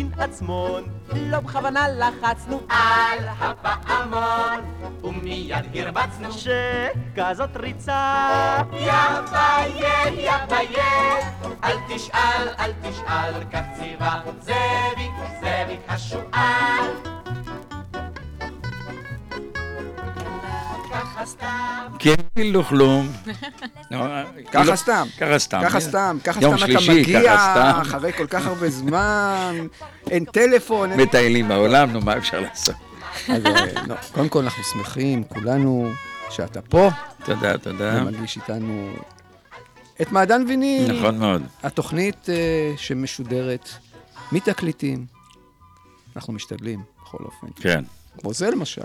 שין עצמון. לא בכוונה לחצנו על הפעמון, ומיד הרבצנו שכזאת ריצה. יא ביה, יא ביה, אל תשאל, אל תשאל, כך ציווה זאביק, זאביק השועל. כאילו כלום. ככה סתם. ככה סתם. ככה סתם. ככה סתם אתה מגיע אחרי כל כך הרבה זמן, אין טלפון. מטיילים בעולם, נו, מה אפשר לעשות? אה, לא, קודם כל אנחנו שמחים, כולנו, שאתה פה. תודה, תודה. ומגיש איתנו את מעדן ויניל. נכון מאוד. התוכנית אה, שמשודרת מתקליטים. אנחנו משתדלים, בכל אופן. כן. כמו זה למשל.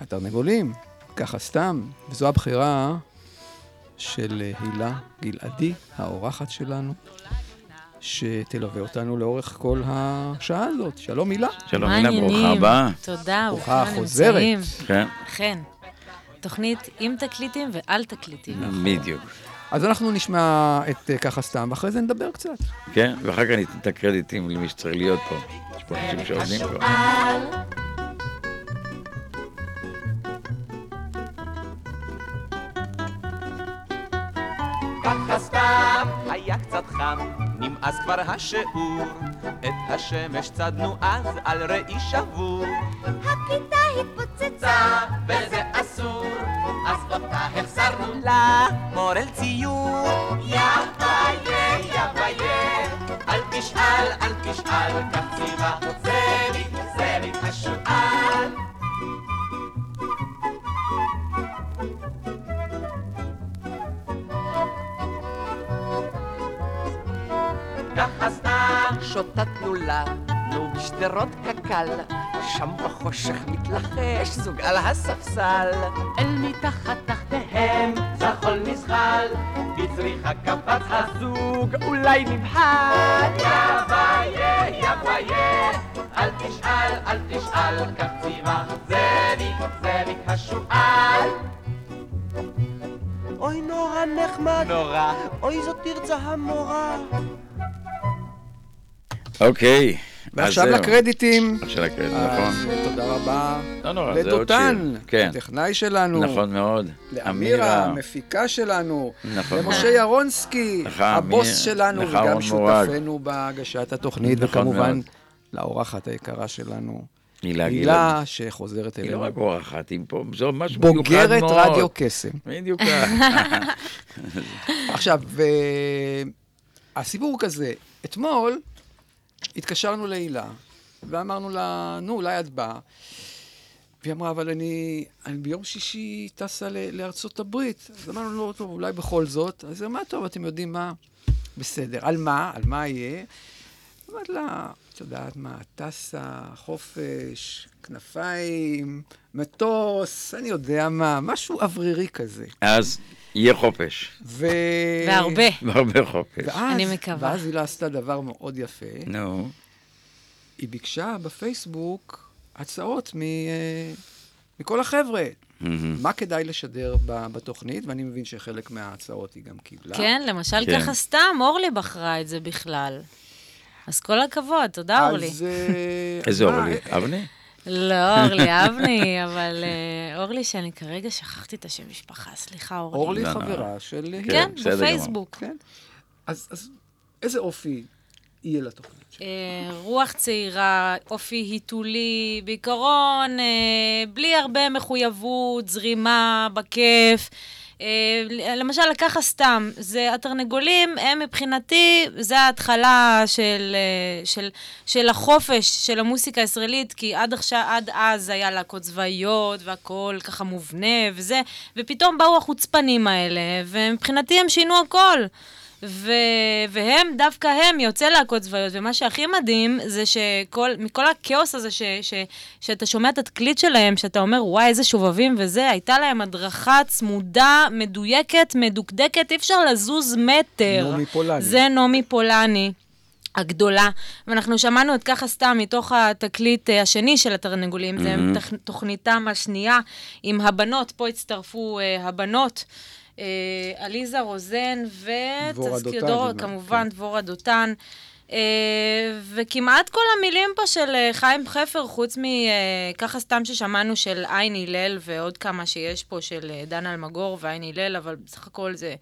התרנגולים, ככה סתם, וזו הבחירה של הילה גלעדי, האורחת שלנו, שתלווה אותנו לאורך כל השעה הזאת. שלום הילה. שלום הילה, ברוכה הבאה. תודה, ברוכה חוזרת. כן. אכן. תוכנית עם תקליטים ועל תקליטים. בדיוק. אז אנחנו נשמע את אה, ככה סתם, ואחרי זה נדבר קצת. כן, ואחר כך ניתן את הקרדיטים למי שצריך להיות פה. יש פה אנשים שעובדים פה. ככה סתם היה קצת חם, נמאס כבר השיעור, את השמש צדנו אז על ראי שבור. הכיתה התפוצצה, וזה אסור, אז אותה החזרנו למורל ציור. יא ביה, יא ביה, אל תשאל, אל תשאל, כך ציווה זאביק, זאביק השועל. סתם שוטטנו לנו בשדרות קק"ל, שם בחושך מתלחש זוג על הספסל. אל מתחת תחתיהם זחול מזחל, בצריחה קפץ הזוג אולי נבחל. יא ביה, יא ביה, אל תשאל, אל תשאל, כך ציווה זאביק, זאביק השועל. אוי נורא נחמד, נורא, אוי זאת תרצה המורה. אוקיי. ועכשיו לקרדיטים. עכשיו לקרדיטים, נכון. תודה רבה. לא נורא, זה עוד שיר. לדותן, כן. הטכנאי שלנו. נכון מאוד. לאמירה, המפיקה שלנו. נכון. למשה ירונסקי, הבוס שלנו, וגם. שותפנו בהגשת התוכנית, נכון וכמובן. לאורחת היקרה שלנו. הילה הילה, שחוזרת היא אלינו. לא רק אורחת, היא פה, זה משהו מיוחד מאוד. בוגרת רדיו קסם. בדיוק. עכשיו, ו- הסיפור הוא כזה, אתמול התקשרנו להילה, ואמרנו לה, נו, אולי את באה. והיא אמרה, אבל אני, אני ביום שישי טסה לארצות הברית. אז אמרנו, לא, טוב, אולי בכל זאת. אז היא אמרה, טוב, אתם יודעים מה? בסדר. על מה? על מה יהיה? אמרתי לה, את יודעת מה, טסה, חופש, כנפיים, מטוס, אני יודע מה, משהו אוורירי כזה. אז יהיה חופש. ו... והרבה. והרבה חופש. ואז, אני מקווה. ואז הילה עשתה דבר מאוד יפה. נו. היא ביקשה בפייסבוק הצעות מ, מכל החבר'ה. מהמם. מה כדאי לשדר ב- בתוכנית, ואני מבין שחלק מההצעות היא גם קיבלה. כן, למשל כן. ככה סתם, אורלי בחרה את זה בכלל. אז כל הכבוד, תודה, אורלי. אז... אה, איזה אורלי? אבני? לא, אורלי אבני, אבל אה, אורלי, שאני כרגע שכחתי את השם משפחה, סליחה, אורלי. אורלי לא, לא. חברה של... כן, גמור. בפייסבוק. כן. אז, אז איזה אופי יהיה לתוכנית. אה, רוח צעירה, אופי היתולי, בעיקרון, אה, בלי הרבה מחויבות, זרימה, בכיף. אה, למשל, ככה סתם, זה התרנגולים, הם מבחינתי, זה ההתחלה של, אה, של, של החופש של המוסיקה הישראלית, כי עד עכשיו, עד אז היה להקות צבאיות והכל ככה מובנה וזה, ופתאום באו החוצפנים האלה, ומבחינתי הם שינו הכל. ו... והם, דווקא הם, יוצא להקות צבאיות, ומה שהכי מדהים זה שכל, מכל הכאוס הזה ש... ש... שאתה שומע את התקליט שלהם, שאתה אומר, וואי, איזה שובבים וזה, הייתה להם הדרכה צמודה, מדויקת, מדוקדקת, אי אפשר לזוז מטר. נעמי פולני. זה נעמי פולני. הגדולה, ואנחנו שמענו את ככה סתם מתוך התקליט אה, השני של התרנגולים, זה תכ- תוכניתם השנייה עם הבנות, פה הצטרפו אה, הבנות, עליזה רוזן ו... דבורה תזכיר דותן, דור- כמובן, כן. דבורה דותן. אה, וכמעט כל המילים פה של אה, חיים חפר, חוץ מככה סתם ששמענו של עין הלל ועוד כמה שיש פה של אה, דן אלמגור ועין הלל, אבל בסך הכל זה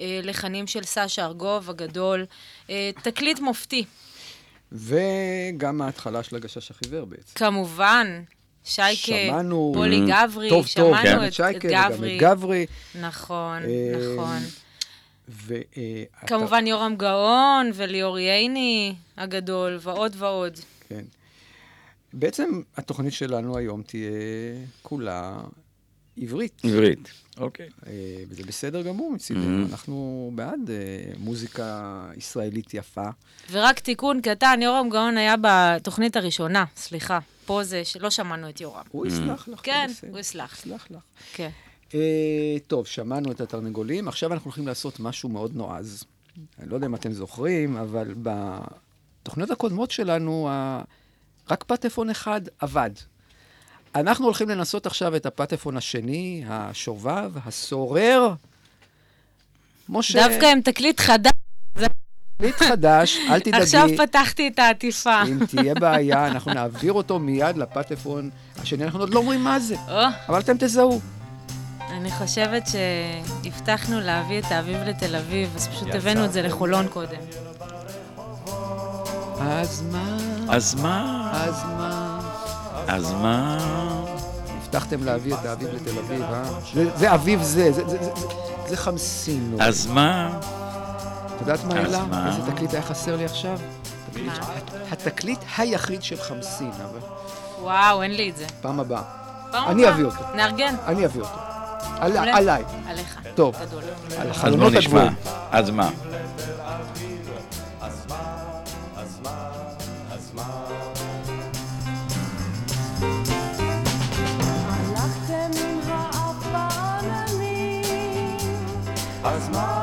אה, לחנים של סשה ארגוב הגדול. אה, תקליט מופתי, וגם ההתחלה של הגשש החיוור בעצם. כמובן. שייקה, שמענו... פולי גברי, טוב, טוב, שמענו גם את, את שייקה את גברי. את גברי. נכון, אה, נכון. ו... אה, אתה- כמובן יורם גאון וליאור ייני הגדול, ועוד ועוד. כן. בעצם התוכנית שלנו היום תהיה כולה עברית. עברית. אוקיי. אה, וזה בסדר גמור מצידנו, אנחנו בעד מוזיקה ישראלית יפה. ורק תיקון קטן, יורם גאון היה בתוכנית הראשונה, סליחה. פה זה שלא שמענו את יורם. הוא יסלח לך, כן. הוא יסלח. יסלח לך. כן. אה, טוב, שמענו את התרנגולים, עכשיו אנחנו הולכים לעשות משהו מאוד נועז. אני לא יודע אם אתם זוכרים, אבל בתוכניות הקודמות שלנו. רק פטפון אחד עבד. אנחנו הולכים לנסות עכשיו את הפטפון השני, השובב, הסורר. משה, דווקא עם תקליט חדש, תקליט חדש, אל תדאגי. עכשיו פתחתי את העטיפה. אם תהיה בעיה, אנחנו נעביר אותו מיד לפטפון השני. אנחנו עוד לא אומרים מה זה, אבל אתם תזהו. אני חושבת שהבטחנו להביא את האביב לתל אביב, אז פשוט הבאנו את זה לחולון קודם. אז מה? אז מה? אז מה? אז מה? הבטחתם להביא את האביב לתל אביב, אה? זה, אביב זה, זה, זה, זה, זה, זה חמסין. נו. אז מה? את יודעת מה? מה? איזה תקליט היה חסר לי עכשיו? מה? התקליט היחיד של חמסין, אבל וואו, אין לי את זה. פעם הבאה. אני. אביא אותו. נארגן. אני אביא אותו. עליי. עליך. טוב. על נשמע. הגבוהים. אז מה? אז מה?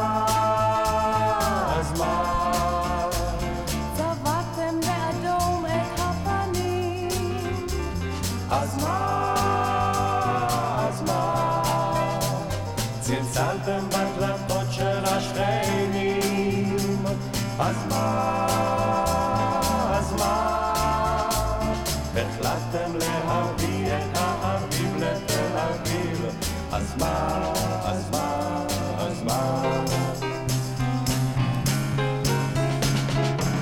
החלטתם להביא את האביב לתל אביב אז מה? אז מה? אז מה?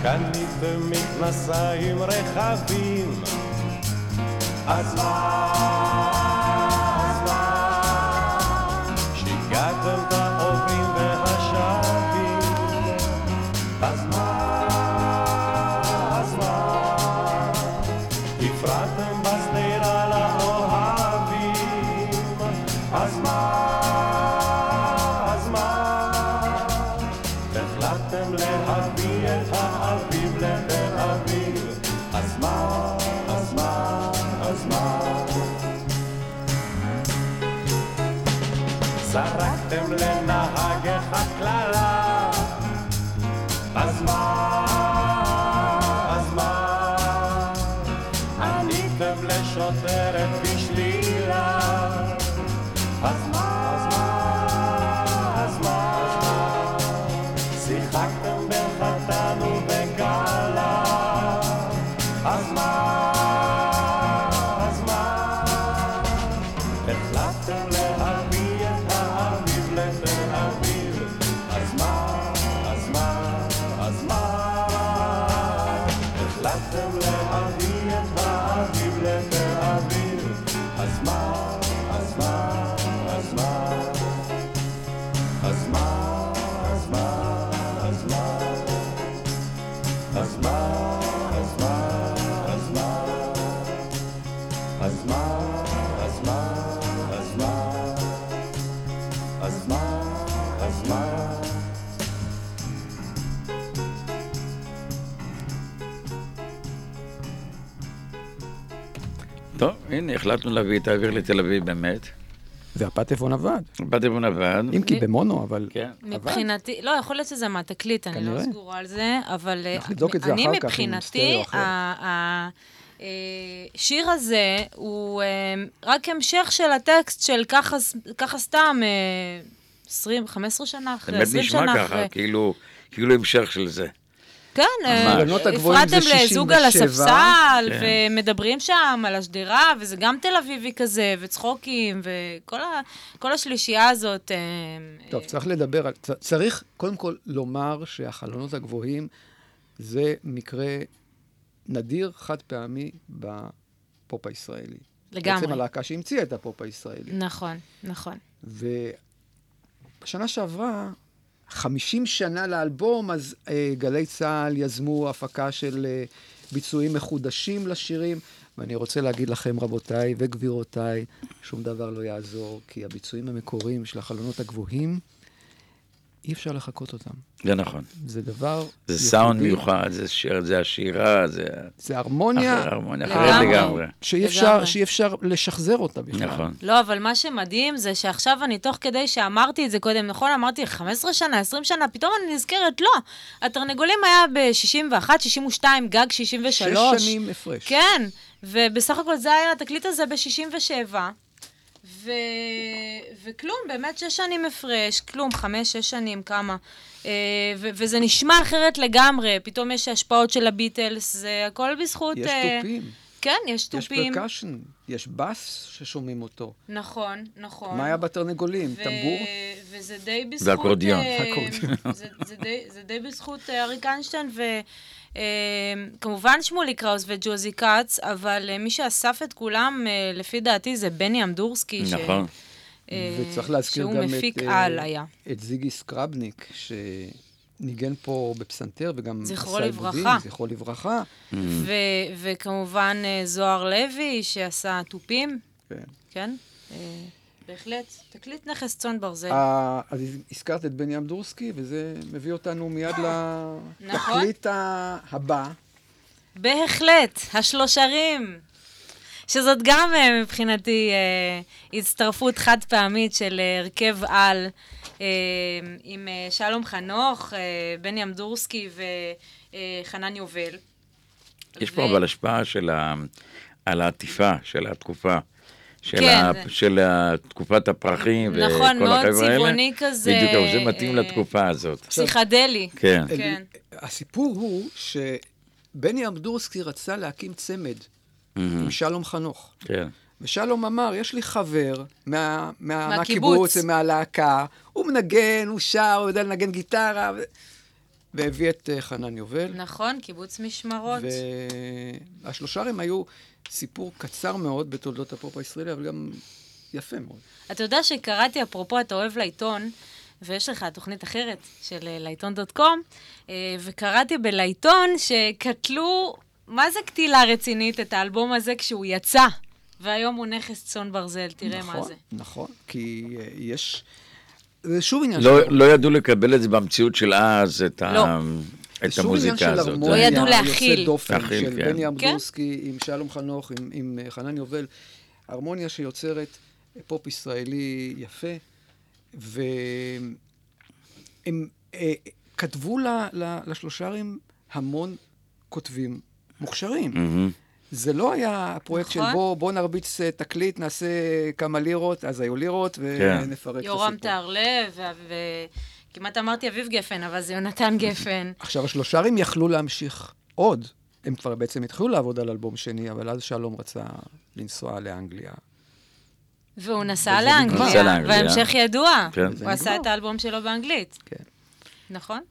קניתם מכנסיים רחבים אז מה? הנה, החלטנו להביא את האוויר לתל אביב באמת. והפטפון עבד. פטפון עבד. אם כי במונו, אבל כן. עבד. מבחינתי, לא, יכול להיות שזה מהתקליט, אני לא. סגורה על זה, אבל אה, אנחנו נבדוק את זה אני אחר כך עם מבחינתי, סטריאו אחר. השיר הזה הוא אה, רק המשך של הטקסט של ככה ככה סתם, אה, 20, 15 שנה אחרי, באמת 20 נשמע שנה ככה, אחרי. כאילו, כאילו המשך של זה. כן, אה, הפרעתם לזוג על 67, הספסל, כן. ומדברים שם על השדרה, וזה גם תל אביבי כזה, וצחוקים, וכל השלישייה הזאת. אה, טוב, צריך לדבר על... צריך קודם כל לומר שהחלונות הגבוהים זה מקרה נדיר, חד פעמי, בפופ הישראלי. לגמרי. בעצם הלהקה שהמציאה את הפופ הישראלי. נכון, נכון. ובשנה שעברה, 50 שנה לאלבום, אז אה, גלי צה"ל יזמו הפקה של אה, ביצועים מחודשים לשירים, ואני רוצה להגיד לכם, רבותיי וגבירותיי, שום דבר לא יעזור, כי הביצועים המקוריים של החלונות הגבוהים, אי אפשר לחקות אותם. זה נכון. זה דבר זה סאונד ייחודי, מיוחד, זה שיר, זה השירה, זה זה הרמוניה אחר- הרמוניה. אחרת לגמרי. שאי אפשר. שאי אפשר לשחזר אותה בכלל. נכון. לא, אבל מה שמדהים זה שעכשיו אני, תוך כדי שאמרתי את זה קודם, נכון? אמרתי 15 שנה, 20 שנה, פתאום אני נזכרת, לא. התרנגולים היה ב-61, 62, גג 63. שש שנים הפרש. כן, ובסך הכל זה היה התקליט הזה ב-67. ו... וכלום, באמת שש שנים הפרש, כלום, חמש, שש שנים, כמה. אה, ו- וזה נשמע אחרת לגמרי, פתאום יש השפעות של הביטלס, זה הכל בזכות... יש אה, תופים, כן, יש יש תופים. percussion, יש בס ששומעים אותו. נכון, נכון. מה היה בתרנגולים? ו- טמבור? וזה די בזכות... ואקורדיון. אה, אקורדיון. זה, זה, די, זה די בזכות אריק איינשטיין, וכמובן שמולי קראוס וג'וזי כץ, אבל אה, מי שאסף את כולם, אה, לפי דעתי, זה בני אמדורסקי. נכון. אה, וצריך להזכיר שהוא גם מפיק את, על היה. את זיגי סקרבניק, שניגן פה בפסנתר וגם זכרו עשה לברכה. זכרו לברכה. ו- וכמובן זוהר לוי, שעשה תופים, כן. כן? בהחלט. תקליט נכס צאן ברזל. אה, אז הזכרת את בני אמדורסקי, וזה מביא אותנו מיד נכון. לתקליט הבא. בהחלט, השלושרים. שזאת גם אה, מבחינתי אה, הצטרפות חד פעמית של אה, הרכב על אה, עם אה, שלום חנוך, אה, בני אמדורסקי וחנן יובל. יש פה ו- אבל השפעה של ה... על העטיפה של התקופה. של, כן, ה... זה- של. תקופת הפרחים נכון, וכל מאוד החבר'ה האלה. צבעוני כזה, בדיוק, אבל זה מתאים אה, לתקופה הזאת. פסיכדלי. כן. כן. הסיפור הוא שבני אמדורסקי רצה להקים צמד עם שלום חנוך. כן. ושלום אמר, יש לי חבר מה, מה, מהקיבוץ. מהקיבוץ ומהלהקה, הוא מנגן, הוא שר, הוא יודע לנגן גיטרה, ו... והביא את uh, חנן יובל. נכון, קיבוץ משמרות. והשלושרים היו סיפור קצר מאוד בתולדות הפופ הישראלי, אבל גם יפה מאוד. אתה יודע שקראתי, אפרופו, אתה אוהב לעיתון, ויש לך תוכנית אחרת של אה, לעיתון דוט קום, אה, וקראתי בלעיתון שקטלו, מה זה קטילה רצינית, את האלבום הזה כשהוא יצא, והיום הוא נכס צאן ברזל, תראה נכון, מה זה. נכון, כי uh, יש... זה שוב עניין לא, של... לא ידעו לקבל את זה במציאות של אז, את, ה... את זה שוב עניין המוזיקה של הזאת. הרמוניה לא ידעו להכיל. דופן להכיל, של כן. בני אמדורסקי עם שלום חנוך, עם, עם אה, חנן יובל. הרמוניה שיוצרת פופ ישראלי יפה, והם אה, כתבו ל, ל, לשלושרים המון כותבים מוכשרים. מהמם. זה לא היה פרויקט נכון. של בוא, בוא נרביץ אה, תקליט, נעשה כמה לירות, אז היו לירות, כן. ונפרק את יורם הסיפור. וכמעט אמרתי אביב גפן, אבל זה יונתן גפן. עכשיו, השלושרים יכלו להמשיך עוד. הם כבר בעצם התחילו לעבוד על אלבום שני, אבל אז שלום רצה לנסוע לאנגליה. והוא נסע לאנגליה. וההמשך ידוע. כן. הוא עשה. את האלבום שלו באנגלית. כן. נכון?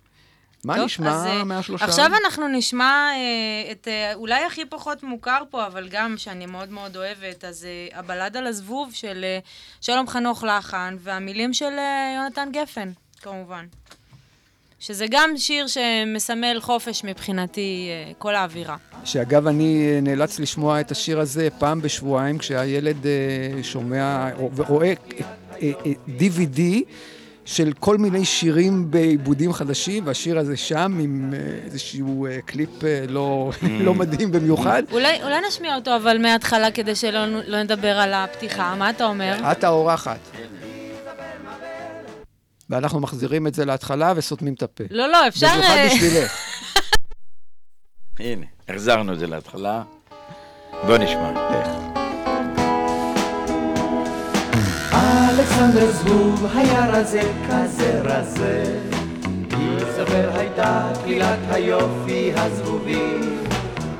מה טוב, נשמע אז, אה, מהשלושה? עכשיו אנחנו נשמע אה, את אה, אולי הכי פחות מוכר פה, אבל גם שאני מאוד מאוד אוהבת, אז אה, הבלד על הזבוב של אה, שלום חנוך לחן, והמילים של אה, יונתן גפן, כמובן. שזה גם שיר שמסמל חופש מבחינתי, אה, כל האווירה. שאגב, אני אה, נאלץ לשמוע את השיר הזה פעם בשבועיים, כשהילד אה, שומע ורואה אה, אה, אה, DVD של כל מיני שירים בעיבודים חדשים, והשיר הזה שם עם איזשהו קליפ לא, לא מדהים במיוחד. אולי, אולי נשמיע אותו אבל מההתחלה כדי שלא לא נדבר על הפתיחה, מה אתה אומר? את האורחת. ואנחנו מחזירים את זה להתחלה וסותמים את הפה. לא, לא, אפשר... במיוחד אה, בשבילך. הנה, החזרנו את זה להתחלה. בוא נשמע. לך. אלכסנדר זבוב היה רזה כזה רזה איזבל הייתה כלילת היופי הזבובי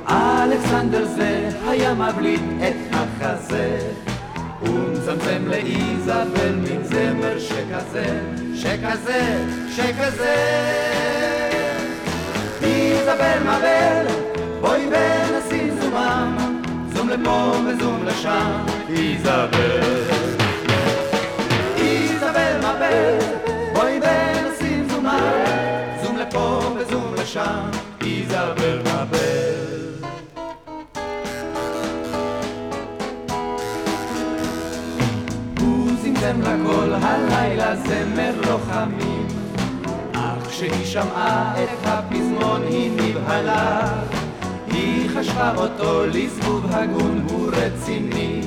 אלכסנדר זה היה מבליט את החזה ומצמצם לאיזבל מין זמר שכזה שכזה שכזה איזבל מבל בואי ונשים זומם זום לפה וזום לשם איזבל איזבל מבל, בואי ונשים זומה, זום לפה וזום לשם, איזבל הלילה זמר לוחמים, אך כשהיא שמעה את הפזמון היא נבהלה, היא חשבה אותו לזבוב הגון הוא רציני.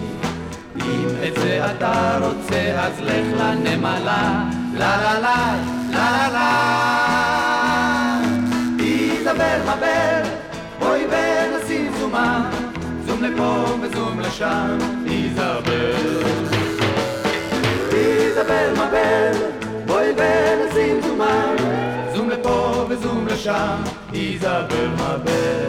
אם את זה אתה רוצה, אז לך לנמלה, לה לה לה, לה לה לה. איזבל מבל, בואי ונשים זומה, זום לפה וזום לשם, לשם, איזבל מבל.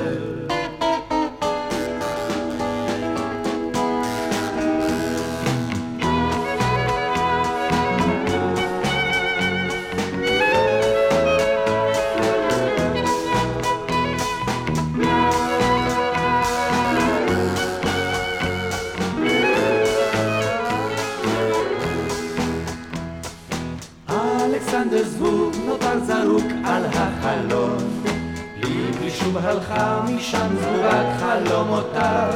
הלכה משם זבובת חלומותיו.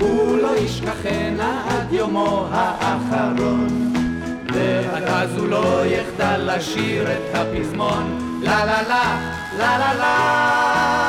הוא לא ישכחנה עד יומו האחרון. ועד אז הוא לא יחדל לשיר את הפזמון. לה לה לה לה לה לה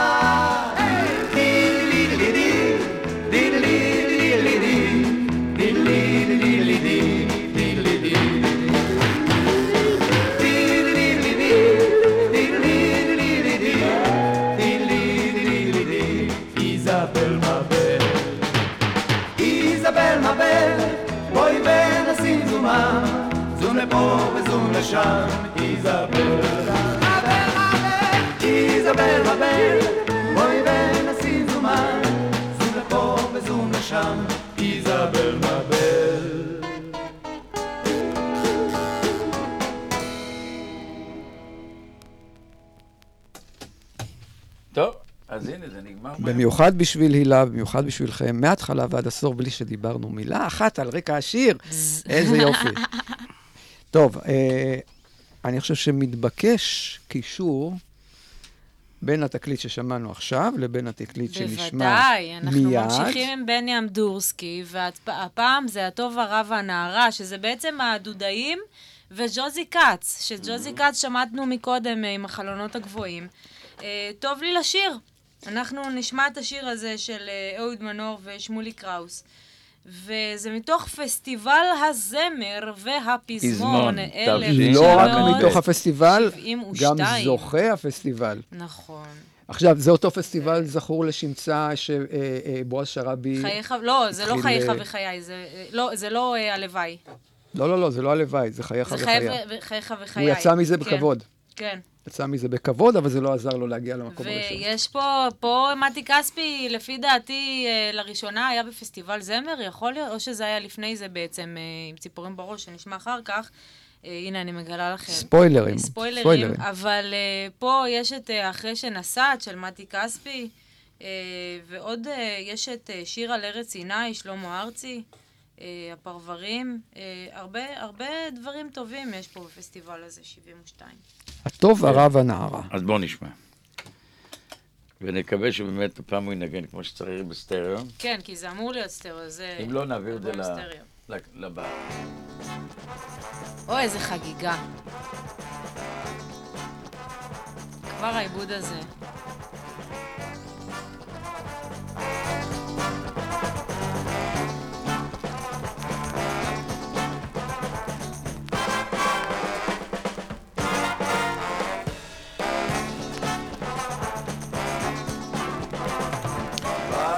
לשם, איזבל איזבל מבל, בואי ונשים זומה, זום לפה וזום לשם, איזבל מבל. טוב, אז הנה, זה נגמר. במיוחד בשביל הילה, במיוחד בשבילכם, מההתחלה ועד הסוף, בלי שדיברנו מילה אחת על רקע השיר. איזה יופי. טוב, אה, אני חושב שמתבקש קישור בין התקליט ששמענו עכשיו לבין התקליט שנשמע בוודאי, אנחנו מיד. ממשיכים עם בני אמדורסקי, והפעם זה הטוב הרע והנערה, שזה בעצם הדודאים וג'וזי כץ, שג'וזי כץ שמענו מקודם אה, עם החלונות הגבוהים. אה, טוב לי לשיר. אנחנו נשמע את השיר הזה של אה, אהוד מנור ושמולי קראוס. וזה מתוך פסטיבל הזמר והפזמון, פזמון, אלף לא רק. מתוך הפסטיבל, 72. גם זוכה הפסטיבל. נכון. עכשיו, זה אותו פסטיבל זכור לשמצה שבועז שראבי... חייך, לא, זה לא חייך אה, וחיי, זה לא, זה לא אה, הלוואי. לא, לא, לא, זה לא הלוואי, זה חייך זה וחיי. ו- חייך וחיי. הוא יצא מזה כן, בכבוד. כן. יצא מזה בכבוד, אבל זה לא עזר לו להגיע למקום הראשון. ויש פה, פה מתי כספי, לפי דעתי, אה, לראשונה היה בפסטיבל זמר, יכול להיות, או שזה היה לפני זה בעצם, אה, עם ציפורים בראש, שנשמע אחר כך. אה, הנה, אני מגלה לכם. ספוילרים. ספוילרים, ספוילרים. אבל פה יש את אחרי שנסעת של מתי כספי, ועוד יש את שיר על ארץ סיני, שלמה ארצי, הפרברים, הרבה, הרבה דברים טובים יש פה בפסטיבל הזה, 72. הטוב, הרע והנערה. אז בואו נשמע. ונקווה שבאמת הפעם הוא ינגן כמו שצריך בסטריאו. כן, כי זה אמור להיות סטריאו, זה... אם לא, נעביר את זה לבא. אוי, איזה חגיגה. כבר העיבוד הזה.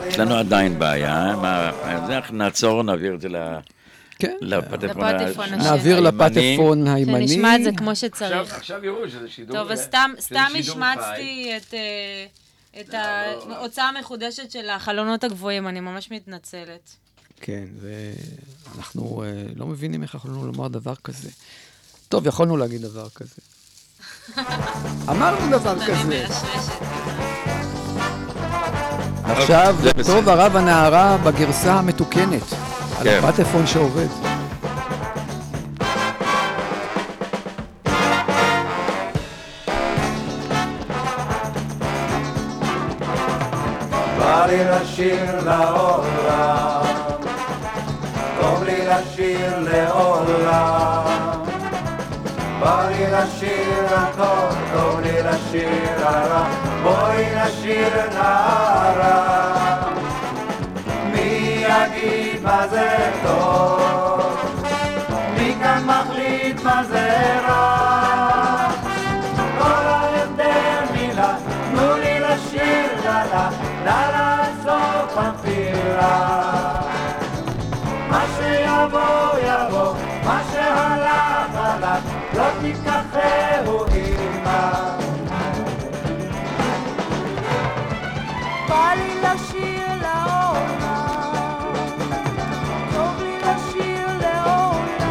יש לנו עדיין בעיה, אנחנו נעצור, נעביר את זה ל- כן. לפטפון לפטפון ה- השני. נעביר הימני. לפטפון הימני. שנשמע את זה כמו שצריך. עכשיו יראו שזה שידור... טוב, אז סתם, השמצתי את, אה, את ההוצאה המחודשת של החלונות הגבוהים, אני ממש מתנצלת. כן, ואנחנו אה, לא מבינים איך יכולנו לומר דבר כזה. טוב, יכולנו להגיד דבר כזה. אמרנו דבר אני כזה. עכשיו. טוב הרב הנערה בגרסה המתוקנת. על כן. הפטפון שעובד. בא לי לשיר לעולם, טוב לי לשיר לעולם. בא לי לשיר הטוב, טוב לי לשיר הרע, בואי נשיר נערה. מי יגיד מה זה טוב? מי כאן מחליט מה זה לא תיקחהו עימה. בא לי לשיר לעולם, טוב לי לשיר לעולם.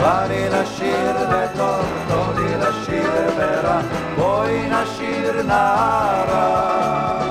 בא לי לשיר לטוב, טוב לי לשיר ברע, בואי נשיר נערה.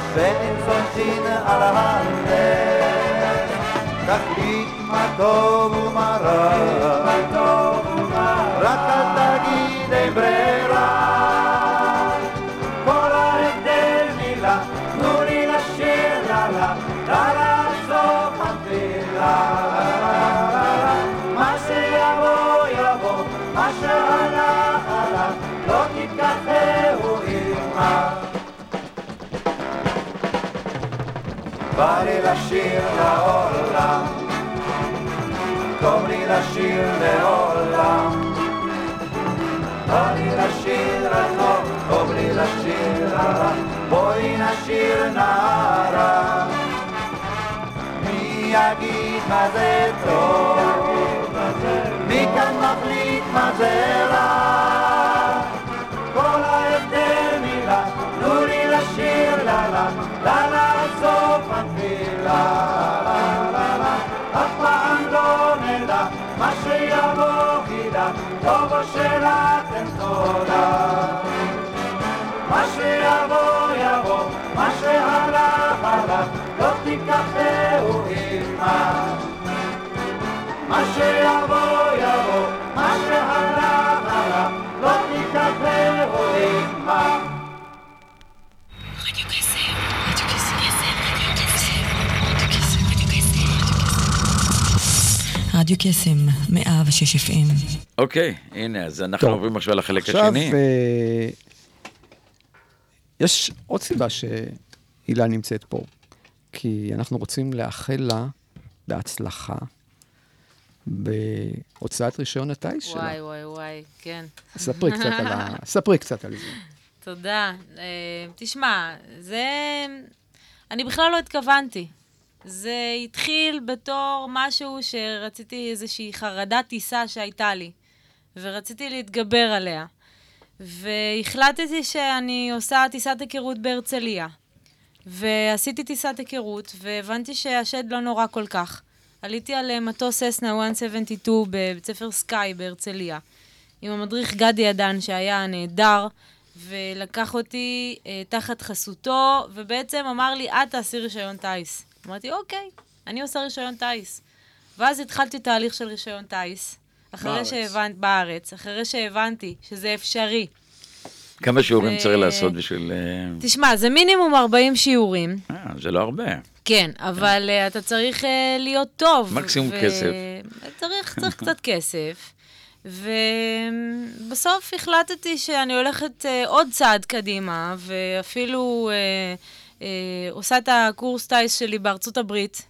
שנה, ואם צונצין על הלב, תחליט מה טוב ומה בא לי לשיר לעולם, טוב לי לשיר לעולם. בא לי לשיר רחוק, טוב לי לשיר רע, בואי נשיר נערה. מי יגיד מה זה טוב? מי כאן מחליט מה זה רע? כל ההבדל מילה, תנו לי לשיר לה לה, לה לה סוף שיבוא יבוא, מה שהלך הלך, לא תיקחהו עימה. מה רדיו קסם, 106 FM. אוקיי, הנה, אז אנחנו טוב. עוברים עכשיו לחלק עכשיו, השני. אה, יש עוד סיבה שהילה נמצאת פה, כי אנחנו רוצים לאחל לה בהצלחה בהוצאת רישיון הטיס שלה. וואי, וואי, וואי, כן. ספרי קצת על ה... ספרי קצת על זה. תודה. אה, תשמע, זה... אני בכלל לא התכוונתי. זה התחיל בתור משהו שרציתי, איזושהי חרדת טיסה שהייתה לי, ורציתי להתגבר עליה. והחלטתי שאני עושה טיסת היכרות בהרצליה. ועשיתי טיסת היכרות, והבנתי שהשד לא נורא כל כך. עליתי על אה, מטוס אסנה 172 בבית ספר סקאי בהרצליה, עם המדריך גדי עדן שהיה נהדר, ולקח אותי אה, תחת חסותו, ובעצם אמר לי, את תעשי רישיון טיס. אמרתי, אוקיי, אני עושה רישיון טיס. ואז התחלתי תהליך של רישיון טיס. אחרי בארץ. שהבנתי, בארץ, אחרי שהבנתי שזה אפשרי. כמה שיעורים ו- צריך לעשות בשביל... אה, תשמע, זה מינימום 40 שיעורים. אה, זה לא הרבה. כן, אבל uh, אתה צריך uh, להיות טוב. מקסימום כסף. צריך, צריך קצת כסף. ובסוף החלטתי שאני הולכת עוד צעד קדימה, ואפילו uh, uh, עושה את הקורס טיס שלי בארצות הברית.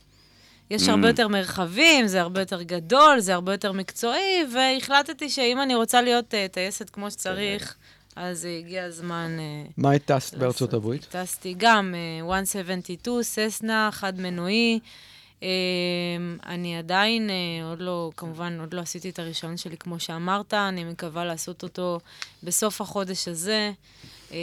יש הרבה יותר מרחבים, זה הרבה יותר גדול, זה הרבה יותר מקצועי, והחלטתי שאם אני רוצה להיות uh, טייסת כמו שצריך, אז uh, הגיע הזמן... Uh, מה הטסת בארצות. הברית? טסתי גם אה, 172, ססנה, חד מנועי. אה, אני עדיין, אה, עוד לא, כמובן, עוד לא עשיתי את הרישיון שלי כמו שאמרת, אני מקווה לעשות אותו בסוף החודש הזה. אה,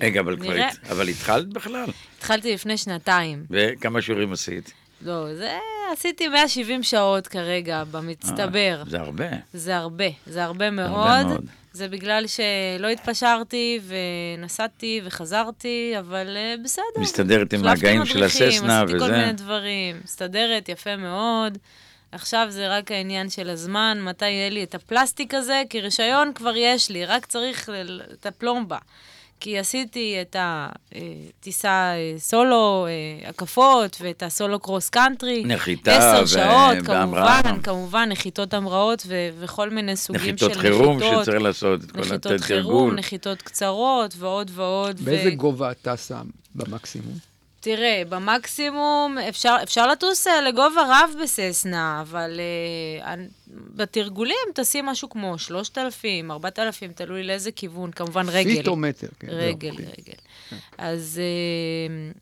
רגע, אבל כבר... אבל התחלת בכלל? התחלתי לפני שנתיים. וכמה שיעורים עשית? לא, זה, עשיתי 170 שעות כרגע, במצטבר. אה, זה הרבה. זה הרבה, זה הרבה מאוד. מאוד. זה בגלל שלא התפשרתי ונסעתי וחזרתי, אבל uh, בסדר. מסתדרת עם החלפתי ההגאים של מדריכים, הססנה עשיתי כל וזה. מיני דברים. מסתדרת יפה מאוד. עכשיו זה רק העניין של הזמן, מתי יהיה לי את הפלסטיק הזה, כי רישיון כבר יש לי, רק צריך את הפלומבה. כי עשיתי את הטיסה אה, סולו, אה, הקפות, ואת הסולו קרוס קאנטרי. נחיתה עשר ו- שעות. כמובן, כמובן, נחיתות המראות ו- וכל מיני סוגים של נחיתות נחיתות. חירום שצריך לעשות את כל נחיתות התרגול. חירום, נחיתות קצרות ועוד ועוד. באיזה ו- גובה את טסה במקסימום? תראה, במקסימום אפשר, אפשר לטוס אה, לגובה רב בססנה, אבל אה, בתרגולים תשים משהו כמו 3,000, 4,000, תלוי לאיזה כיוון, כמובן רגל. feet או מטר? כן, זהו, רגל, feet. רגל. אז אה,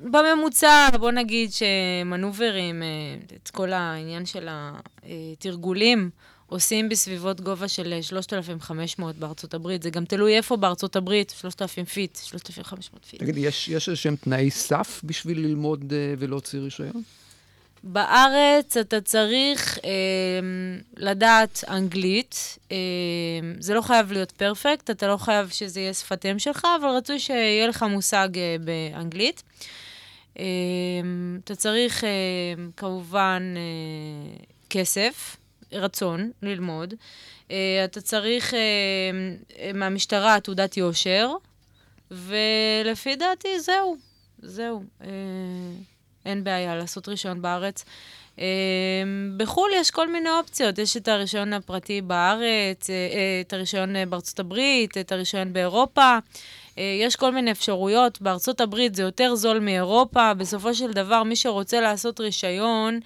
בממוצע, בוא נגיד שמנוברים, אה, את כל העניין של התרגולים, עושים בסביבות גובה של 3,500 בארצות הברית. זה גם תלוי איפה בארצות הברית, 3,000 feet, 3,500 feet. תגידי, יש יש איזשהם תנאי סף בשביל ללמוד אה, ולהוציא רישיון? בארץ אתה צריך אה, לדעת אנגלית. אה, זה לא חייב להיות perfect, אתה לא חייב שזה יהיה שפת אם שלך, אבל רצוי שיהיה לך מושג אה, באנגלית. אה, אתה צריך אה, כמובן אה, כסף, רצון ללמוד. אה, אתה צריך אה, אה, מהמשטרה תעודת יושר, ולפי דעתי זהו, זהו. אין בעיה לעשות רישיון בארץ. בחו"ל יש כל מיני אופציות, יש את הרישיון הפרטי בארץ, את הרישיון בארצות הברית, את הרישיון באירופה. יש כל מיני אפשרויות, בארצות הברית זה יותר זול מאירופה. בסופו של דבר, מי שרוצה לעשות רישיון,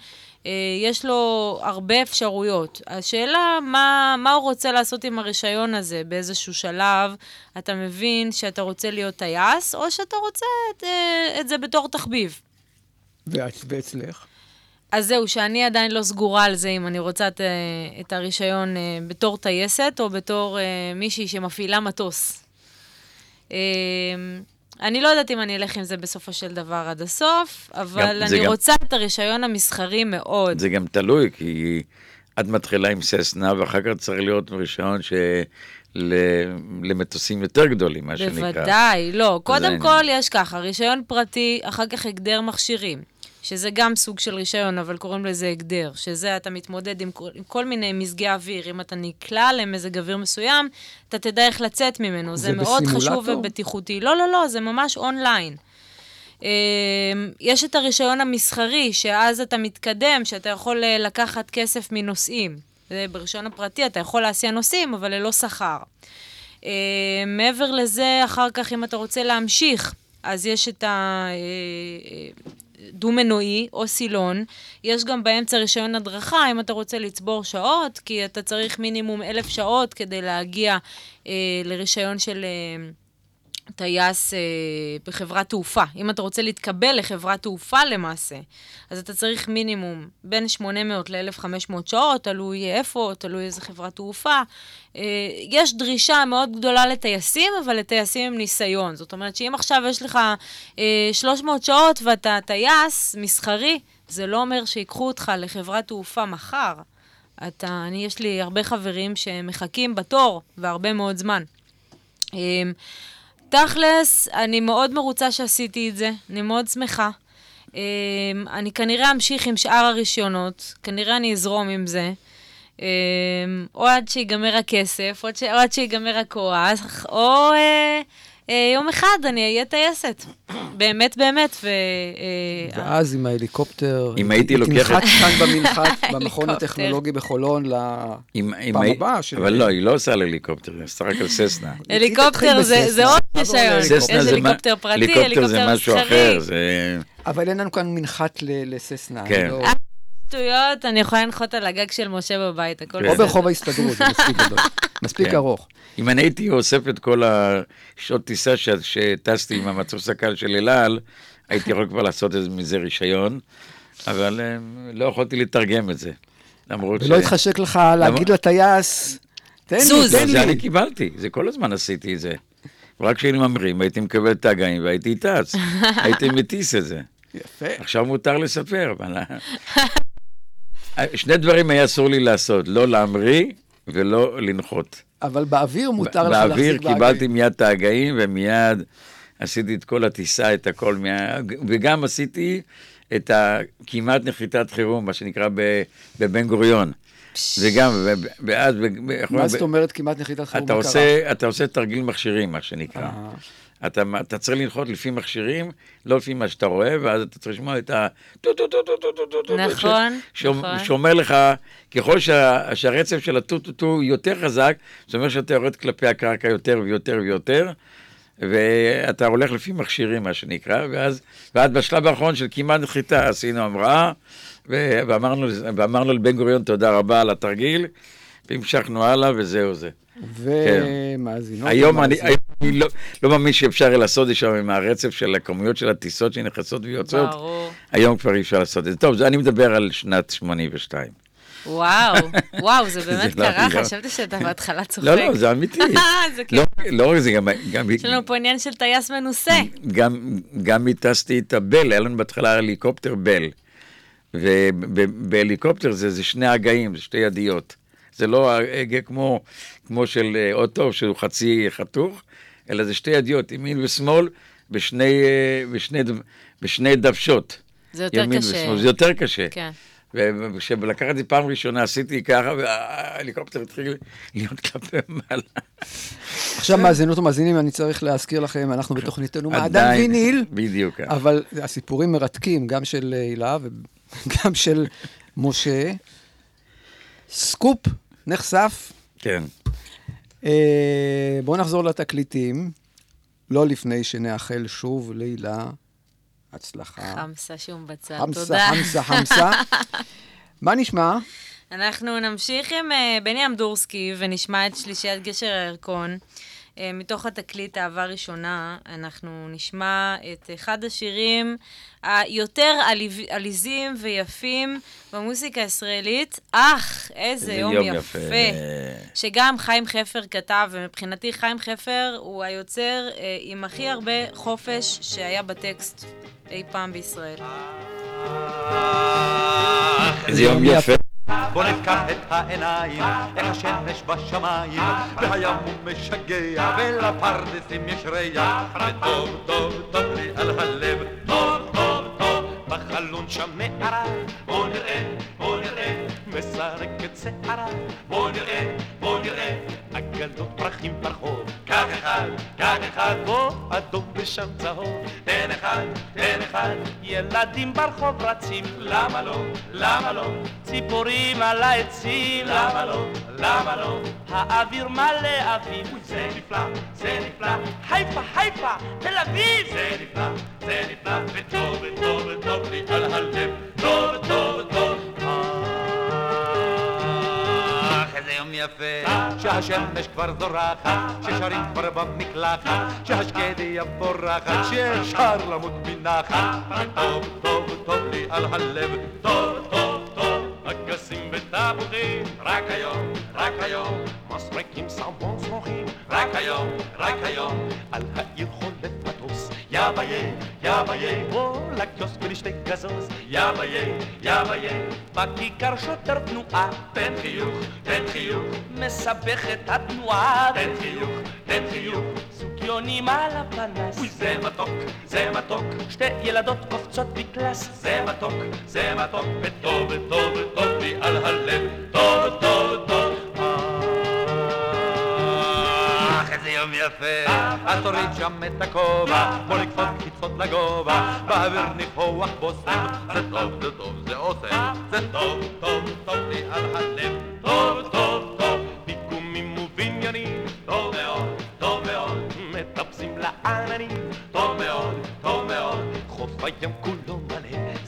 יש לו הרבה אפשרויות. השאלה, מה, מה הוא רוצה לעשות עם הרישיון הזה? באיזשהו שלב אתה מבין שאתה רוצה להיות טייס, או שאתה רוצה את, אה, את זה בתור תחביב. ואצלך? אז זהו, שאני עדיין לא סגורה על זה אם אני רוצה את, אה, את הרישיון אה, בתור טייסת או בתור אה, מישהי שמפעילה מטוס. אני לא יודעת אם אני אלך עם זה בסופו של דבר עד הסוף, אבל זה אני גם- רוצה את הרישיון המסחרי מאוד. זה גם תלוי, כי את מתחילה עם ססנה, ואחר כך צריך להיות רישיון ש... ל- למטוסים יותר גדולים, מה שנקרא. בוודאי, לא. קודם. כל יש ככה, רישיון פרטי, אחר כך הגדר מכשירים, שזה גם סוג של רישיון, אבל קוראים לזה הגדר, שזה אתה מתמודד עם כל, עם כל מיני מזגי אוויר. אם אתה נקלע למזג אוויר מסוים, אתה תדע איך לצאת ממנו. זה, זה מאוד חשוב בסימולטור? ובטיחותי. לא, לא, לא, זה ממש אונליין. אה, יש את הרישיון המסחרי, שאז אתה מתקדם, שאתה יכול אה, לקחת כסף מנוסעים. ברישיון הפרטי אתה יכול להסיע נוסעים, אבל ללא שכר. אה, מעבר לזה, אחר כך, אם אתה רוצה להמשיך, אז יש את הדו-מנועי או סילון. יש גם באמצע רישיון הדרכה, אם אתה רוצה לצבור שעות, כי אתה צריך מינימום אלף שעות כדי להגיע אה, לרישיון של... אה, טייס אה, בחברת תעופה. אם אתה רוצה להתקבל לחברת תעופה למעשה, אז אתה צריך מינימום בין 800 ל-1,500 שעות, תלוי איפה, תלוי איזה חברת תעופה. אה, יש דרישה מאוד גדולה לטייסים, אבל לטייסים עם ניסיון. זאת אומרת שאם עכשיו יש לך אה, 300 שעות ואתה טייס מסחרי, זה לא אומר שיקחו אותך לחברת תעופה מחר. אתה, אני, יש לי הרבה חברים שמחכים בתור, והרבה מאוד זמן. אה, תכלס, אני מאוד מרוצה שעשיתי את זה, אני מאוד שמחה. Um, אני כנראה אמשיך עם שאר הרישיונות, כנראה אני אזרום עם זה. Um, או עד שיגמר הכסף, או עד, שיגמר הכוח, או uh, יום אחד אני אהיה טייסת. באמת, באמת. ו, uh, ואז עם ההליקופטר, אם הייתי היא לוקח תנחת כאן במנחת, במכון. הטכנולוגי בחולון, לפעם הבאה. של- אבל לא, היא לא עושה על הליקופטר, היא עושה רק על ססנה. הליקופטר זה, עוד רישיון. יש ססנה זה מה- הליקופטר פרטי, הליקופטר זה משהו מסחרי. אחר, זה... אבל אין לנו כאן מנחת ל- לססנה. כן. שטויות, אני יכולה לנחות על הגג של משה בבית, הכל כן. או בסדר. ברחוב ההסתדרות, זה מספיק גדול. מספיק כן. ארוך. אם אני הייתי אוסף את כל השעות טיסה ש- שטסתי עם המטוס הקל של אל על, הייתי יכול כבר לעשות מזה רישיון, אבל אה, לא יכולתי לתרגם את זה. למרות ולא התחשק לך להגיד לטייס, תן לי, תן זה אני לי. קיבלתי, זה כל הזמן עשיתי את זה. רק כשהיינו ממריאים הייתי מקבל את ההגאים והייתי טס. הייתי מטיס את זה. יפה. עכשיו מותר לספר, אבל... שני דברים היה אסור לי לעשות, לא להמריא ולא לנחות. אבל באוויר מותר לך באוויר להחזיק בהגאים. קיבלתי מיד את ההגאים ומיד עשיתי את כל הטיסה, את הכל, מה... וגם עשיתי את ה... כמעט נחיתת חירום, מה שנקרא. בבן גוריון. וגם, ואז... מה זאת אומרת כמעט נחיתת חירום? אתה עושה תרגיל מכשירים, מה שנקרא. אתה, אתה צריך לנחות לפי מכשירים, לא לפי מה שאתה רואה, ואז אתה צריך לשמוע את ה... נכון, נכון. שאומר לך, ככל שה, שהרצף של הטו-טו-טו יותר חזק, זה אומר שאתה יורד כלפי הקרקע יותר ויותר ויותר, ואתה הולך לפי מכשירים, מה שנקרא, ואז, ואז בשלב האחרון של כמעט נחיתה עשינו המראה, ואמרנו, ואמרנו לבן גוריון תודה רבה על התרגיל, והמשכנו הלאה, וזהו זה. ומאזינות. כן. היום, אני, היום אני לא, לא מאמין שאפשר יהיה לעשות את זה שם עם הרצף של הכמויות של הטיסות שנכנסות ויוצאות. ברור. היום כבר אי אפשר לעשות את זה. טוב, זה אני מדבר על שנת 82. וואו, וואו, זה באמת לא, קרה. חשבתי שאתה בהתחלה צוחק. לא, לא, זה אמיתי. זה לא, כיף. לא רק זה, גם, יש לנו פה עניין של טייס מנוסה. גם, הטסתי את הבל, היה לנו בהתחלה הליקופטר בל. ובהליקופטר זה, זה שני הגאים, זה שתי ידיות. זה לא הגה כמו, כמו של אה, אוטו, שהוא חצי חתוך, אלא זה שתי ידיות, ימין ושמאל, בשני, אה, בשני, בשני דוושות. זה יותר ימין קשה. ושמאל, זה יותר קשה. כן. וכשלקחתי את זה פעם ראשונה, עשיתי ככה, וההליקופטר התחיל להיות כלפי מעלה. עכשיו, מאזינות ומאזינים, אני צריך להזכיר לכם, אנחנו בתוכניתנו מעדן ויניל, בדיוק. אבל הסיפורים מרתקים, גם של הילה וגם של משה. סקופ נחשף. כן. אה, בואו נחזור לתקליטים, לא לפני שנאחל שוב להילה הצלחה. חמסה שום בצד, חמסה, תודה. חמסה, חמסה. מה נשמע? אנחנו נמשיך עם אה, בני אמדורסקי ונשמע את שלישיית גשר הירקון. אה, מתוך התקליט אהבה ראשונה, אנחנו נשמע את אחד השירים היותר עליב- עליזים ויפים במוסיקה הישראלית. אך, איזה איזה יום, יום יפה. יפה. שגם חיים חפר כתב, ומבחינתי חיים חפר הוא היוצר אה, עם הכי הרבה חופש שהיה בטקסט אי פעם בישראל. איזה יום יפה. בוא נפקח את העיניים, איך השמש בשמיים, והים הוא משגע, ולפרדסים יש ריח, וטוב, טוב, טוב לי על הלב, טוב, טוב, טוב, בחלון שם מערה, בוא נראה, בוא נראה, מסרקת שערה, בוא נראה, בוא נראה, עגלות פרחים ברחוב, קח אחד, קח אחד, פה אדום ושם צהוב, תן אחד, תן אחד. ילדים ברחוב רצים, למה לא, למה לא? ציפורים על העצים, למה לא, למה לא? האוויר מלא אביב, זה נפלא, זה נפלא. חיפה, חיפה, תל אביב, זה נפלא, זה נפלא. וטוב, וטוב, וטוב לי על הלב, טוב, טוב, טוב. איזה יום יפה, שהשמש כבר זורחת, ששרים כבר במקלחת, שהשקדיה פורחת, שאפשר למות מנחת. טוב, טוב, טוב לי על הלב, טוב, טוב, טוב, אגסים ותפוחים, רק היום, רק היום, מסרקים סמבון סמוכים, רק היום, רק היום, על העיר חולף מטוס, יא ביה, יא ביה, או לקיוסק ולשתי גזוז, יא ביה, יא ביה, בכיכר שוטר תנועה, תן חיוך, תן חיוך, מסבך את התנועה, תן חיוך, תן חיוך, סוגיונים על הפנס. אוי זה מתוק, זה מתוק, שתי ילדות קופצות בקלאס, זה מתוק, זה מתוק, וטוב, וטוב, וטוב לי על הלב, טוב, טוב, טוב. יום יפה, אז תוריד שם את הכובע, בוא לקפוץ קפיצות לגובה, באוויר ניחוח בושם, זה טוב, זה טוב, זה עושה, זה טוב, טוב, טוב לי על הלב, טוב, טוב, טוב, פיגומים ובניינים, טוב מאוד, טוב מאוד, מטפסים לעננים, טוב מאוד, טוב מאוד, חוף הים כולו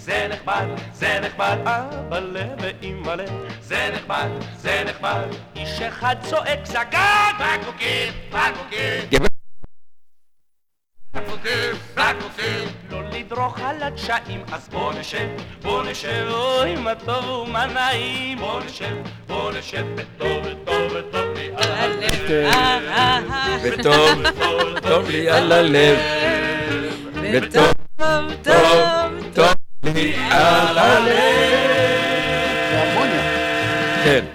זה נחמד, זה נחמד, אבא ואימא'לה, זה נחמד, זה נחמד, איש אחד צועק זגג, בקבוקים, בקבוקים, בקבוקים, בקבוקים, לא לדרוך על הדשאים, אז בוא נשב, בוא נשב, אוי מה טוב ומה נעים, בוא נשב, בוא נשב, וטוב, וטוב, וטוב לי על הלב, אה. וטוב, טוב לי על הלב, וטוב, טוב, טוב, כן.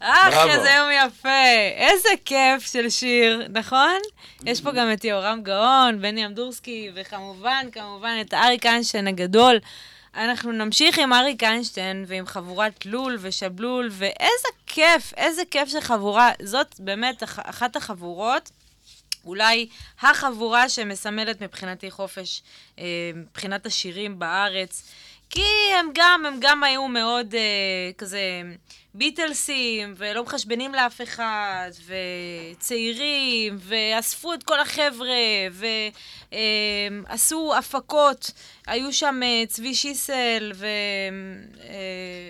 אך. איזה יום יפה. איזה כיף של שיר, נכון? יש פה גם את יהורם גאון, בני אמדורסקי, וכמובן, כמובן, את אריק איינשטיין הגדול. אנחנו נמשיך עם אריק איינשטיין ועם חבורת לול ושבלול, ואיזה כיף, איזה כיף של חבורה. זאת באמת אח- אחת החבורות. אולי החבורה שמסמלת מבחינתי חופש, אה, מבחינת השירים בארץ. כי הם גם, הם גם היו מאוד אה, כזה ביטלסים, ולא מחשבנים לאף אחד, וצעירים, ואספו את כל החבר'ה, ועשו הפקות. היו שם אה, צבי שיסל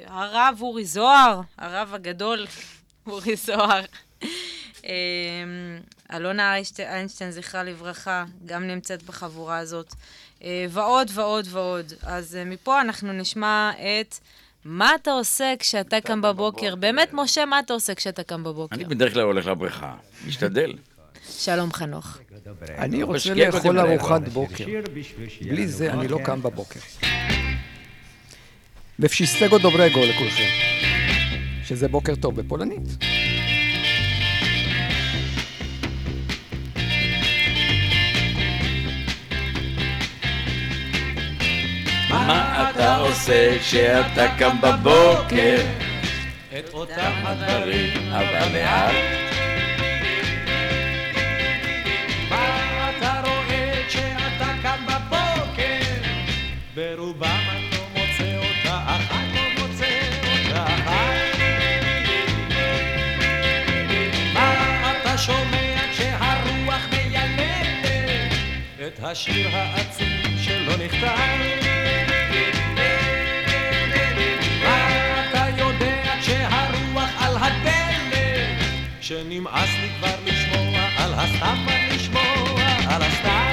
והרב אורי זוהר, הרב הגדול אורי זוהר. אה, אלונה איינשטיין- זכרה לברכה, גם נמצאת בחבורה הזאת. אה, ועוד ועוד ועוד. אז אה, מפה אנחנו נשמע את מה אתה עושה כשאתה קם בבוקר. באמת, משה, מה אתה עושה כשאתה קם בבוקר? אני בדרך כלל הולך לבריכה, משתדל. שלום חנוך. אני רוצה משקיע לאכול ארוחת. בוקר. בלי זה אני לא קם בבוקר. ופשיסטגו דוברגו לכולכם, שזה בוקר טוב בפולנית. מה אתה עושה כשאתה קם בבוקר? את אותם הדברים, אבל לאט. מה אתה רואה כשאתה קם בבוקר? ברובם אני לא מוצא אותה, לא מוצא אותה. מה אתה שומע כשהרוח מיילדת? את השיר העצוב שלא נכתב. שנמאס לי כבר לשמוע על הסתם לשמוע על הסתם.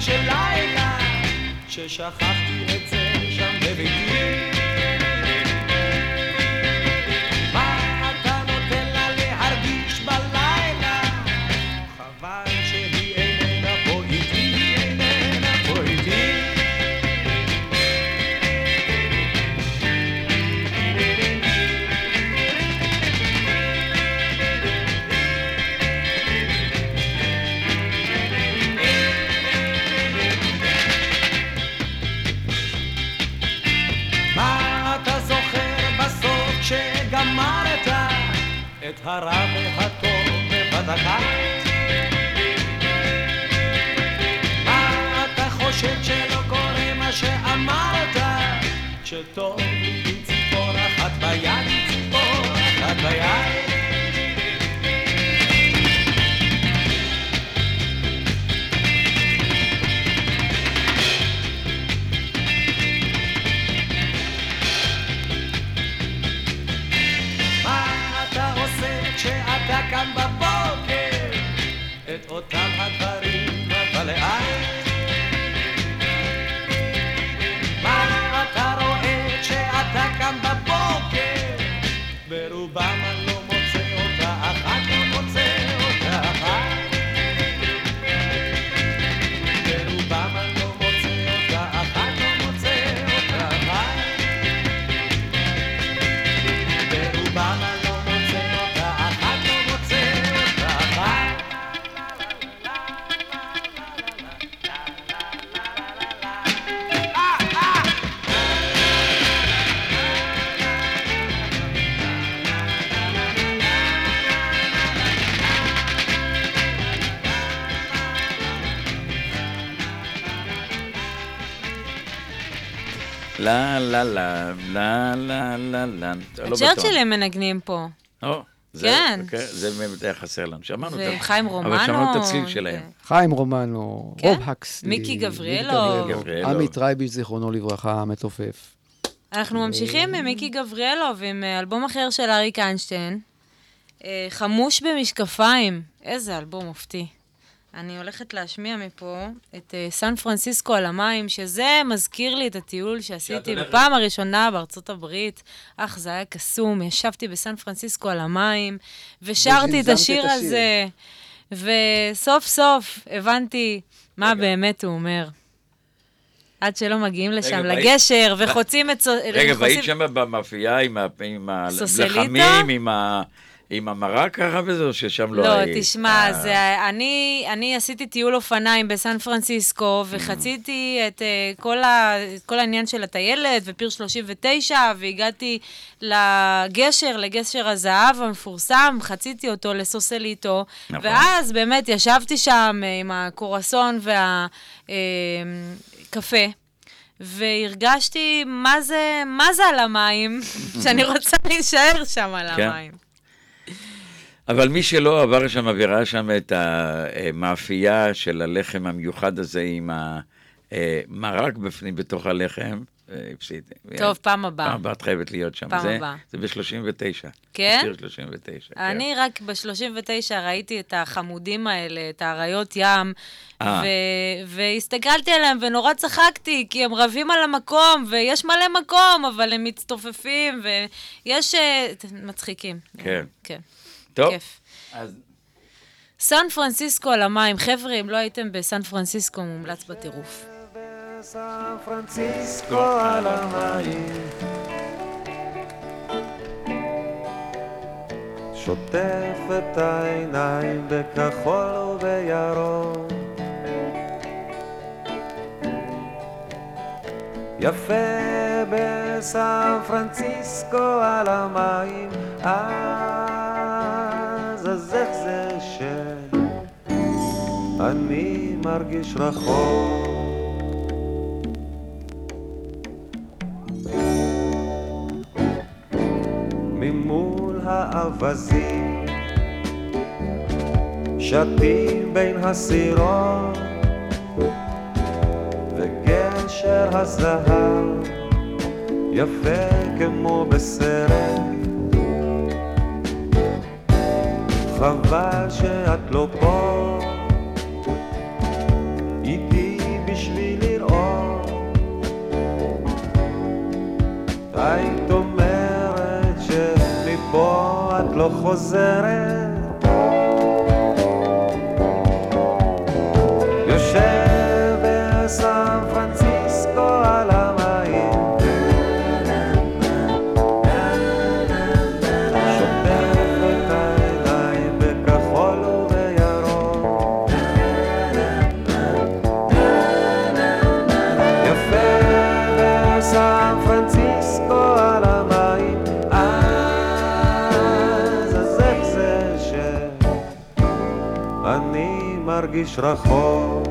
של לילה? ששכחתי את זה שם בביתי. הרע והטוב בבת. מה אתה חושב שלא קורה מה שאמרת? כשטוב לה, לה, לה, לה, לה, לה, לה. לא הם מנגנים פה. או, זה- כן. אוקיי, זה באמת היה חסר לנו. שמענו את זה. וחיים רומנו. אבל שמענו את הצליל שלהם. חיים רומנו, כן? רוב הקסלי. מיקי גבריאלו. מיקי גבריאלו. עמי טרייביש, זיכרונו לברכה, המתופף. אנחנו ממשיכים עם מיקי גבריאלו ועם אה, אלבום אחר של אריק איינשטיין, אה, חמוש במשקפיים. איזה אלבום מופתי. אני הולכת להשמיע מפה את אה, סן פרנסיסקו על המים, שזה מזכיר לי את הטיול שעשיתי? בפעם הראשונה בארצות הברית. אך, זה היה קסום, ישבתי בסן פרנסיסקו על המים, ושרתי את השיר. הזה, וסוף סוף הבנתי מה באמת הוא אומר. עד שלא מגיעים לשם, רגע, לגשר, וחוצים את... רגע, והיית שם במאפייה עם? הלחמים, עם ה- עם המרק ככה וזה, או ששם לא לא, היית? תשמע, אה, זה, אני, אני עשיתי טיול אופניים בסן פרנסיסקו, וחציתי את uh, כל, ה, את כל העניין של הטיילת ופיר 39, והגעתי לגשר, לגשר הזהב המפורסם, חציתי אותו לסוסליטו, נכון. ואז באמת ישבתי שם אה, עם הקורסון והקפה. והרגשתי מה זה, מה זה על המים, שאני רוצה להישאר שם על כן. המים. אבל מי שלא עבר שם וראה שם את המאפייה של הלחם המיוחד הזה עם המרק בפנים, בתוך הלחם, אה, הפסיד. טוב, פעם הבאה. פעם הבאה את חייבת להיות שם. פעם זה- הבאה. זה ב-39. כן? שיר 39. כן. אני רק ב-39 ראיתי את החמודים האלה, את האריות ים, אה. ו- והסתכלתי עליהם ונורא צחקתי, כי הם רבים על המקום, ויש מלא מקום, אבל הם מצטופפים, ויש... אה, מצחיקים. כן. כן. טוב. כיף. אז סן פרנסיסקו על המים. חבר'ה, אם לא הייתם בסן פרנסיסקו, מומלץ בטירוף. סן פרנסיסקו על המים שוטף את העיניים בכחול ובירוק יפה בסן פרנסיסקו על המים מרגיש רחוק. ממול האווזים שתים בין הסירות וגשר הזהב יפה כמו בסרט. חבל שאת לא פה היית אומרת שמפה את לא חוזרת מרגיש רחוק.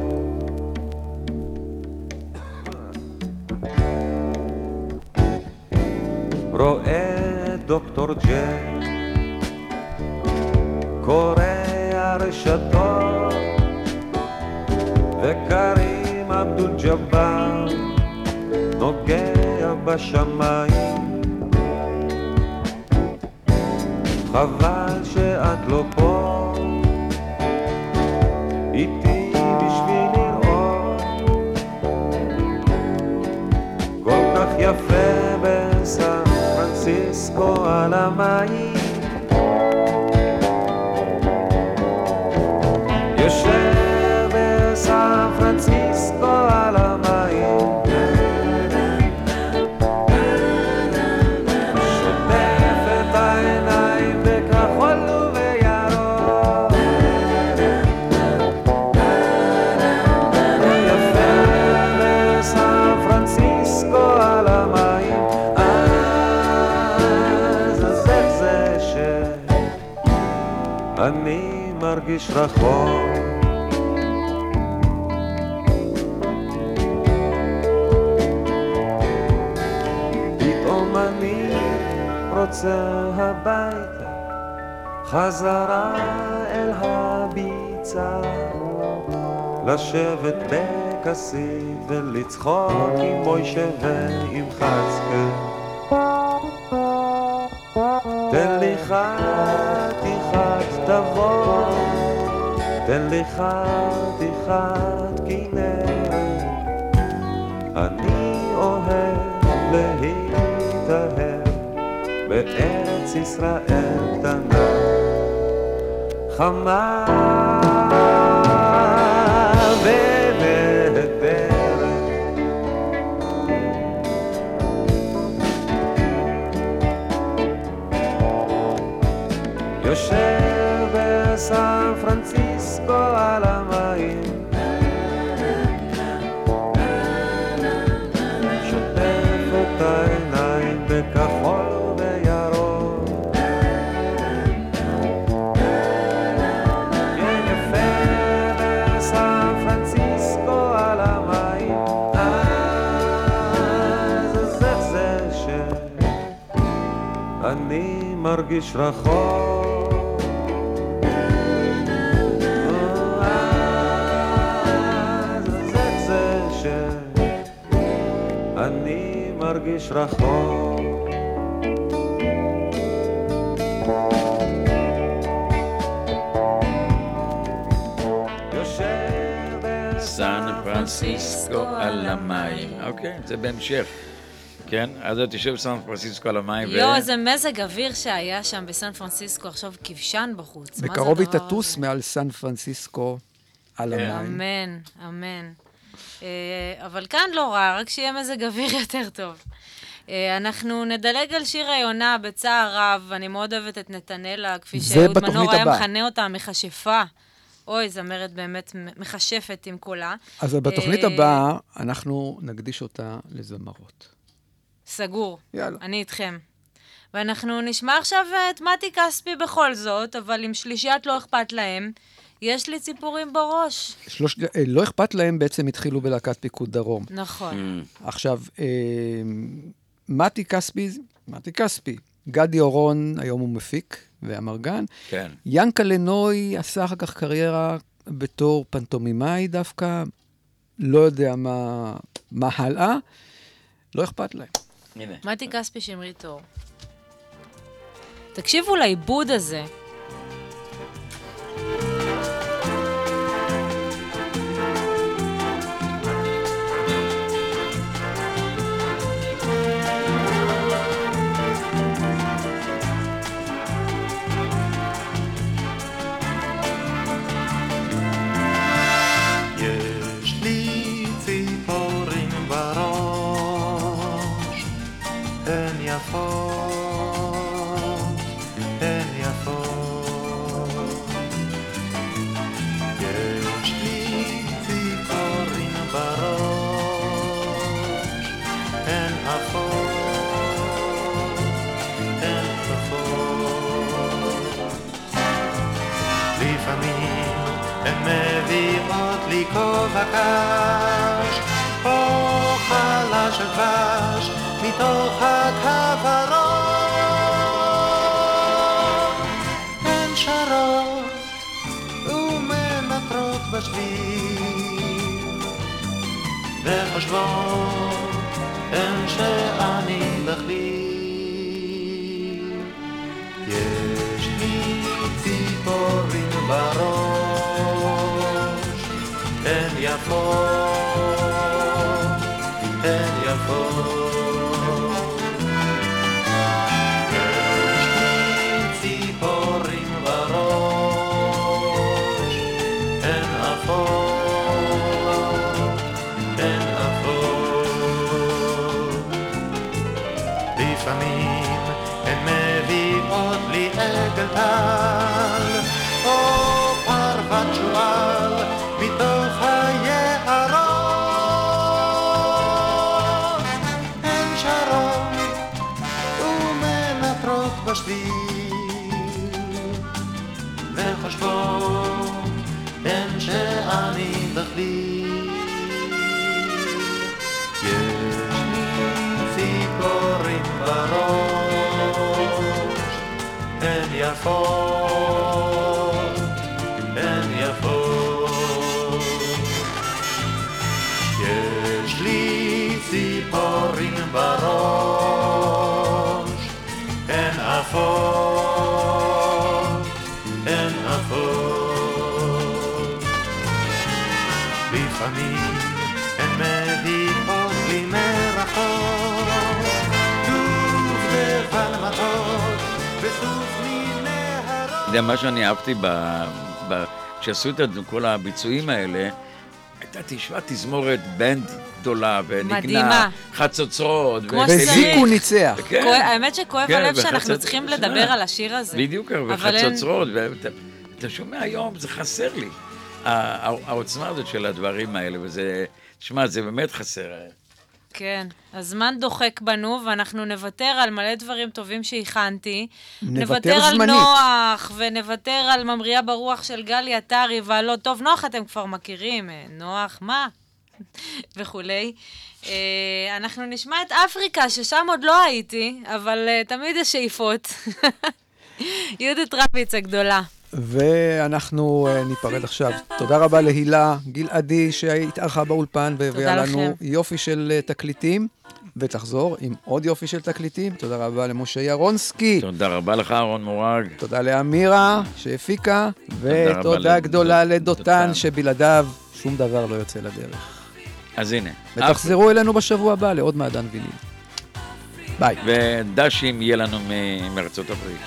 רואה דוקטור ג'ק קורע רשתות וקרים עבדול ג'באר נוגע בשמיים מרגיש רחוק פתאום אני רוצה הביתה, חזרה אל הביצה, לשבת בכסית ולצחוק עם מוישה ועם חצקה. תן לי חתיכת כנרת, אני אוהב להתאהב בארץ ישראל קטנה, חמה מרגיש רחוק אז מרגיש רחוק סן פרנסיסקו על המים. אוקיי, זה בהמשך. כן, אז את יושב בסן פרנסיסקו על המים. ו- יואו, איזה מזג אוויר שהיה שם בסן פרנסיסקו, עכשיו כבשן בחוץ. זה בקרוב היא? תטוס מעל סן פרנסיסקו על כן. המים. אמן, אמן. אה, אבל כאן לא רע, רק שיהיה מזג אוויר יותר טוב. אה, אנחנו נדלג על שיר היונה בצער רב, אני מאוד אוהבת את נתנאלה, כפי זה שאהוד בתוכנית מנור היה. מכנה אותה מכשפה. אוי, זמרת באמת מכשפת עם קולה. אז בתוכנית אה, הבאה אנחנו נקדיש אותה לזמרות. סגור. יאללה. אני איתכם. ואנחנו נשמע עכשיו אה, את מתי כספי בכל זאת, אבל עם שלישיית לא אכפת להם, יש לי ציפורים בראש. שלוש, אה, לא אכפת להם, בעצם התחילו בלהקת פיקוד דרום. נכון. עכשיו, אה, מתי כספי, מתי כספי, גדי אורון, היום הוא מפיק ואמרגן. כן. ינקלה נוי עשה אחר כך קריירה בתור פנטומימאי דווקא, לא יודע מה, מה הלאה, לא אכפת להם. הנה. מתי כספי שמרית אור. תקשיבו לעיבוד הזה. בשביל, וחושבות הן שאני בכליל. יודע, מה שאני אהבתי ב... ב... כשעשו את כל הביצועים האלה, הייתה תשמע תזמורת בנד גדולה, ונגנה מדהימה. חצוצרות. וזיקו ניצח. כן. האמת שכואב כן, הלב שאנחנו צריכים שומע. לדבר על השיר הזה. בדיוק, אבל אין- וחצוצרות, ואתה אתה שומע היום, זה חסר לי. העוצמה הזאת של הדברים האלה, וזה, תשמע, זה באמת חסר. כן. הזמן דוחק בנו, ואנחנו נוותר על מלא דברים טובים שהכנתי. נוותר על זמנית. נוח, ונוותר על ממריאה ברוח של גלי עטרי, ועל לא טוב נוח אתם כבר מכירים. אה, נוח, מה? וכולי. אה, אנחנו נשמע את אפריקה, ששם עוד לא הייתי, אבל אה, תמיד יש שאיפות. יהודית רביץ הגדולה. ואנחנו אה, ניפרד עכשיו. תודה רבה להילה גלעדי שהתארחה באולפן והביאה לנו לכם. יופי של אה, תקליטים, ותחזור עם עוד יופי של תקליטים. תודה רבה למשה ירונסקי. תודה רבה לך, אהרון מורג. תודה לאמירה שהפיקה, ותודה. גדולה לדותן, דותן. שבלעדיו שום דבר לא יוצא לדרך. אז הנה. ותחזרו אלינו בשבוע הבא לעוד מעדן ויניל. ביי. ודשים יהיה לנו מארצות הברית.